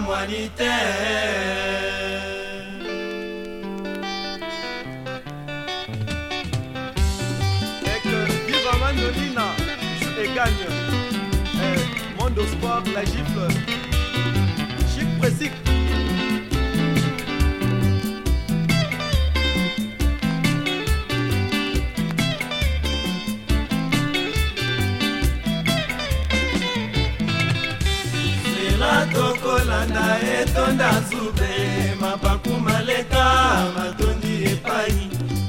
mwani te Nolina et gagne eh, Mondo Sport, la gifle Chic Pressic na etonda nzube mapaku maleka matondi epai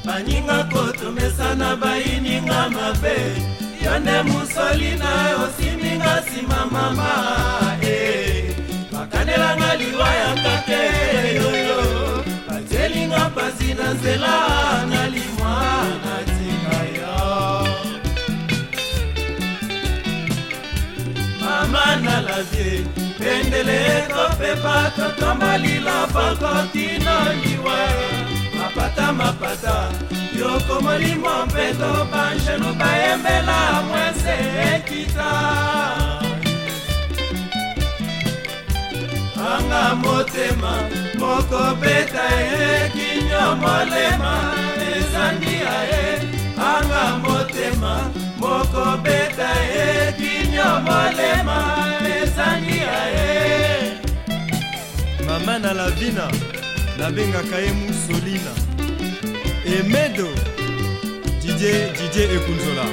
baninga kotomesana bayininga mabe yo nde mosoli na osiminga nsima mama e bakandelanga liwa ya kake yoyo batielinga mpasi na nzela na limwa na tika yo mama na lavie mindele topepa totomba lilapa kotina liwa mapata mapata yoko molimo mpe tobanjenu bayembela mwese ekita anga motema mokobeta ye kinyo molema ezandi ya ye anga motema mokobeta mama na lavina nabengaka ye musolina emedo didie didie ekunzola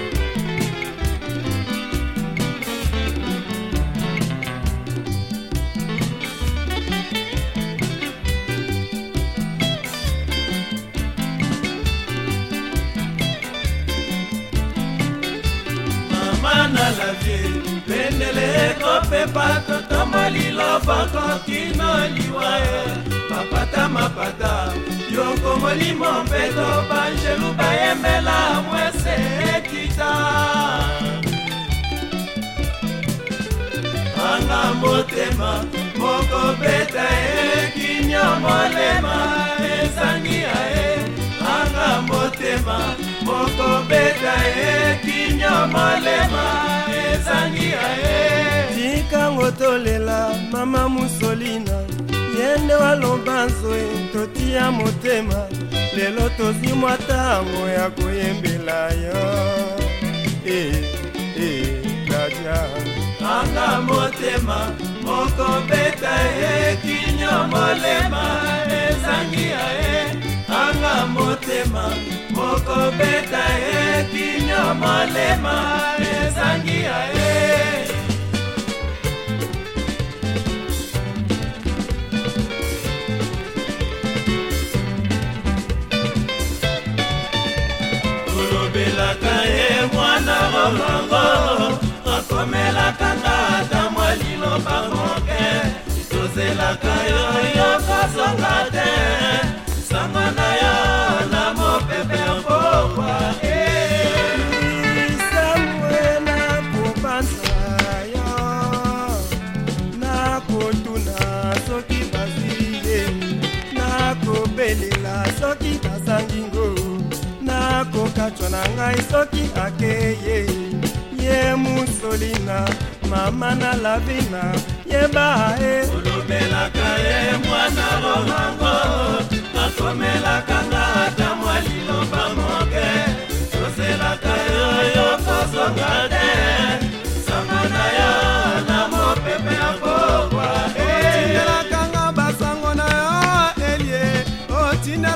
mama na lavie pendele ekopepa lobokaki no liwa ye mapata mapata yoko molimo mpeto banjelu bayembela mwese ekita anga motema moko beta ekinyo molema ezangi aye anga motema moko beta ekinyo molema ezangi bongo tolela mama musolina ye nde waloba nzoe totiya motema lelo tozwi mwa ntango ya koyembela yo e e nadia anga motema mokobeta ye kinyo molema ezangi ya ye anga motema mokobeta ye kinyo molema ezangi ya ye mongongo tokomelaka ngata mwa liloba moke tozelaka yo yokosonga te sango na yo na mopepe mbokwa esamwe eh, nakopasa yo nakotuna soki basiye nakobelela soki basangingo nakokatwa na ngai soki akeye ye musolina mama na lavina yeba e olobelaka ye mwana romango nasomelaka nga ata mwa liloba moke toselaka yo yo kosonga te sango na yo na mopepe ya pokwa otindelaka nga basango na yo elie otina